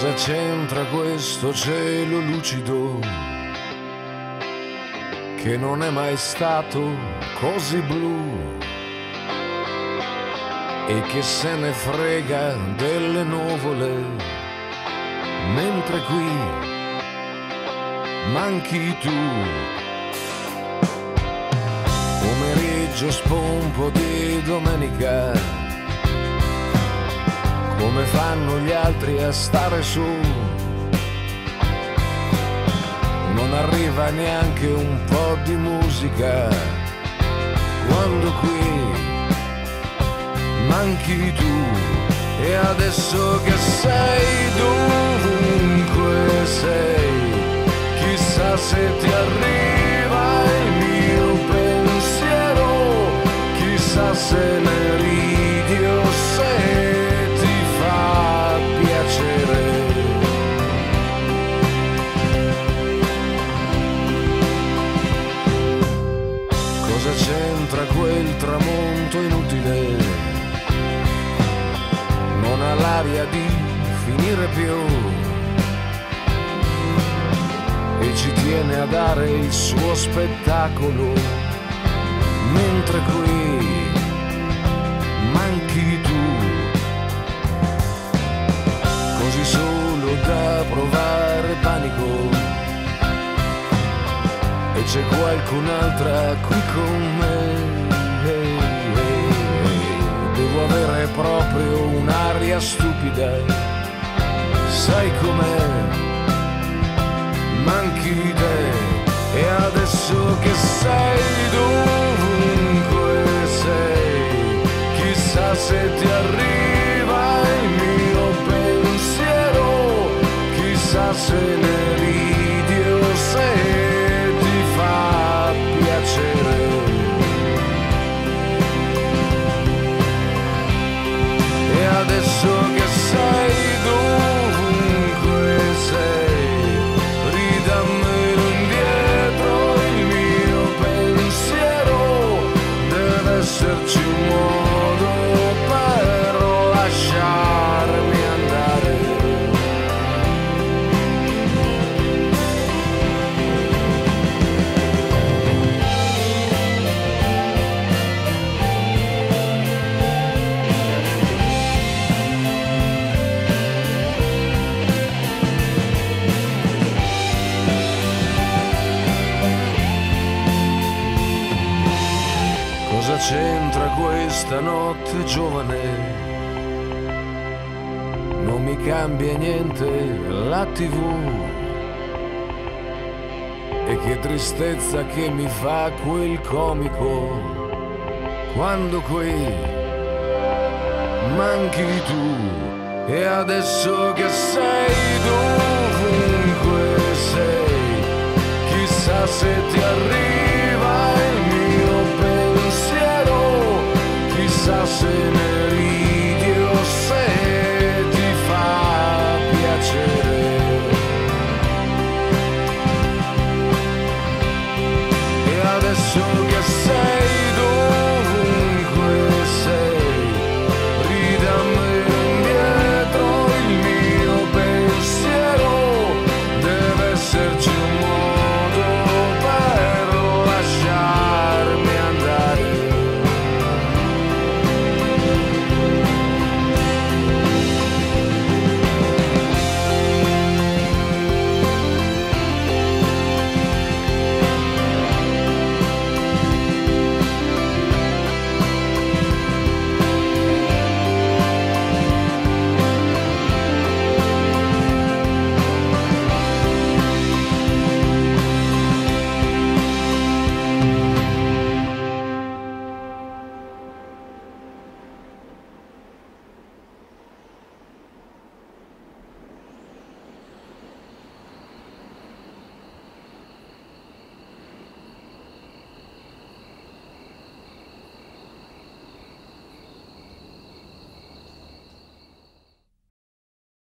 Cosa c'entra questo cielo lucido che non è mai stato così blu? E che se ne frega delle nuvole mentre qui manchi tu. Pomeriggio spompo di domenica come fanno gli altri a stare su. Non arriva neanche un po' di musica quando qui manchi tu. E adesso che sei dovunque sei chissà se ti arriva il mio pensiero chissà se ne l'aria di finire più. E ci tiene a dare il suo spettacolo mentre qui manchi tu. Così solo da provare panico. E c'è qualcun'altra qui con me proprio un'aria stupida. Sai com'è? Manchi te e adesso che sei dovunque sei chissà se ti arriva cosa c'entra questa notte giovane? Non mi cambia niente la tv. E che tristezza che mi fa quel comico quando qui manchi tu. E adesso che sei dovunque sei, chissà se ti arrivi.